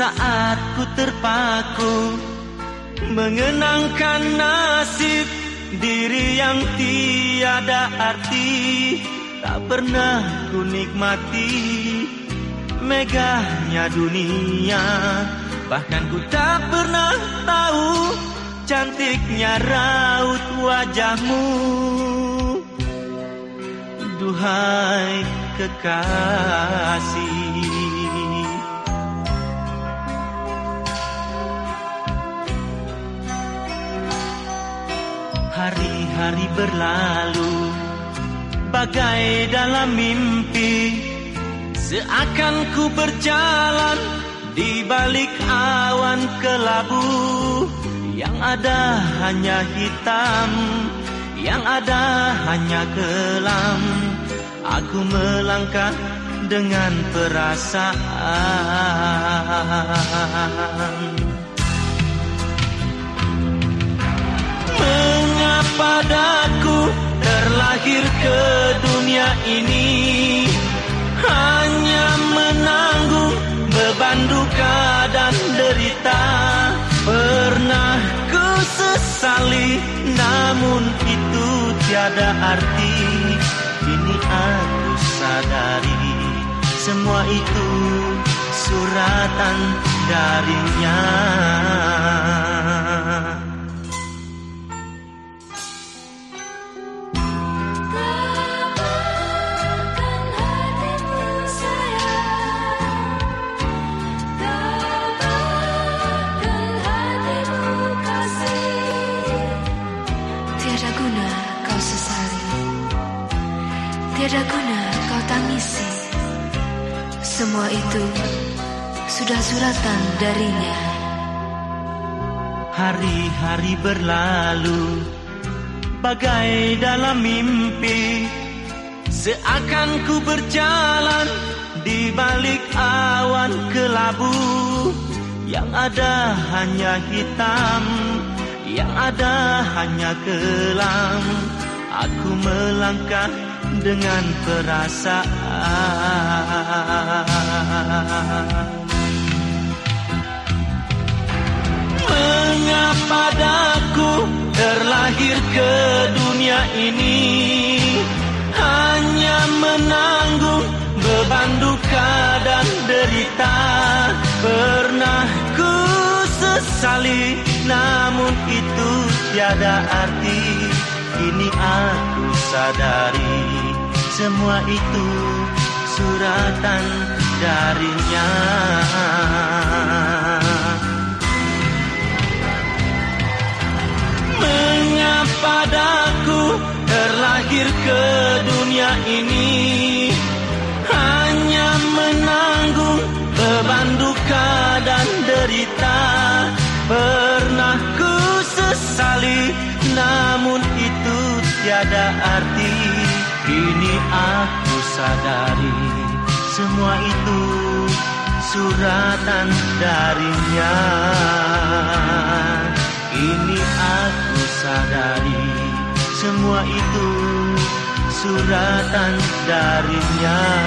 saat ku terpaku mengenangkan nasib diri yang tiada arti. Tak pernah ku nikmati megahnya dunia. Bahkan ku tak pernah tahu cantiknya raut wajahmu. Duhai kekasih Hari-hari berlalu Bagai dalam mimpi Seakan ku berjalan Di balik awan kelabu. Yang ada hanya hitam Yang ada hanya kelam. Aku melangkah dengan perasaan terlahir ke dunia ini. Hanya menanggung beban duka dan derita. Pernah ku sesali namun itu tiada arti. Kini aku sadari semua itu suratan darinya Tiada guna kau tangisi. Semua itu sudah suratan darinya. Hari-hari berlalu Bagai dalam mimpi. Seakan ku berjalan Di balik awan kelabu. Yang ada hanya hitam Yang ada hanya kelam. Aku melangkah dengan perasaan. Mengapa daku terlahir ke dunia ini? Hanya menanggung beban duka dan derita. Pernah ku sesali namun itu tiada arti. Kini aku sadari semua itu suratan darinya. Mengapa daku terlahir ke dunia ini? Hanya menanggung beban duka dan derita. Pernah ku sesali namun itu tiada arti Kini aku sadari semua itu suratan darinya. Kini aku sadari semua itu suratan darinya